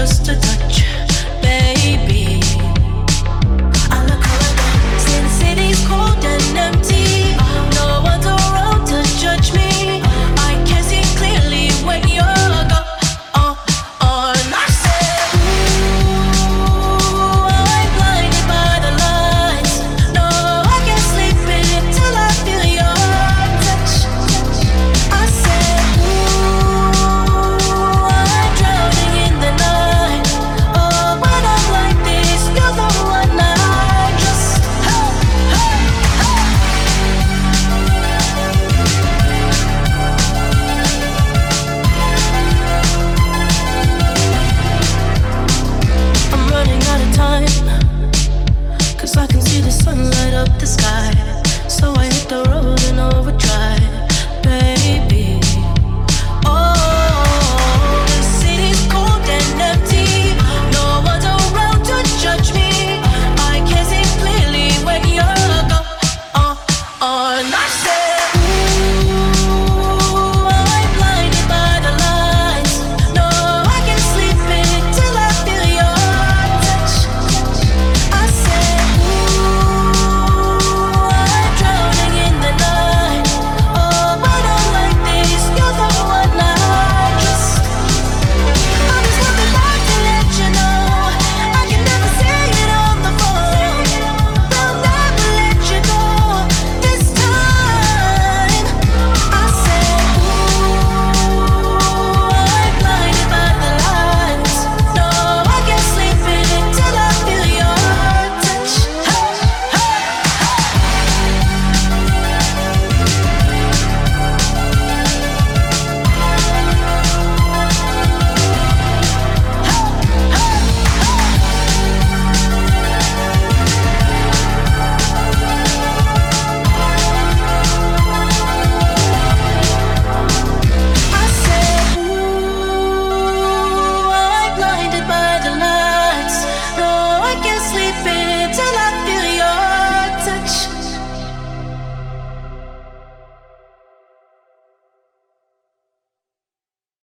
just a touch.